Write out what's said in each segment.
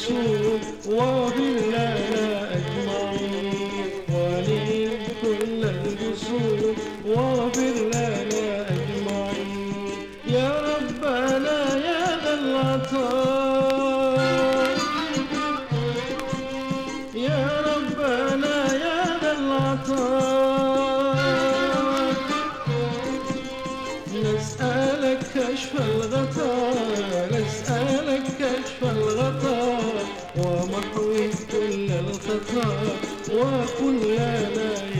القصور واغفر وكن لنا يا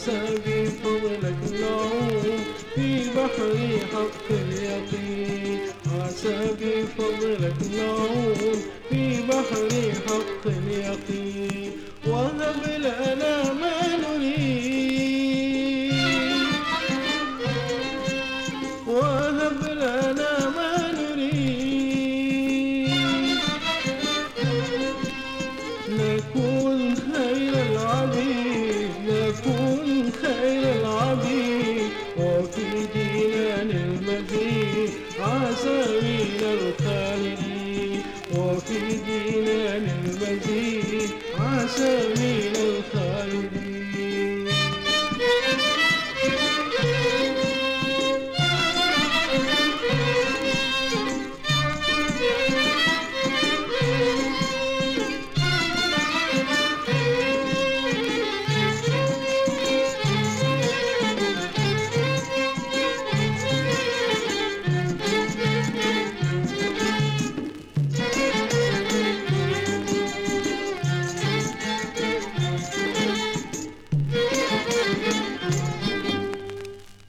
أنسى بفضلك نعوم في بحر حق اليقين عسى بفضلك نعوم في بحر حق اليقين وهب لنا ما نريد وهب لنا ما نريد نكون الذي عاش من الخالدين وفي ديننا المزيد عاش من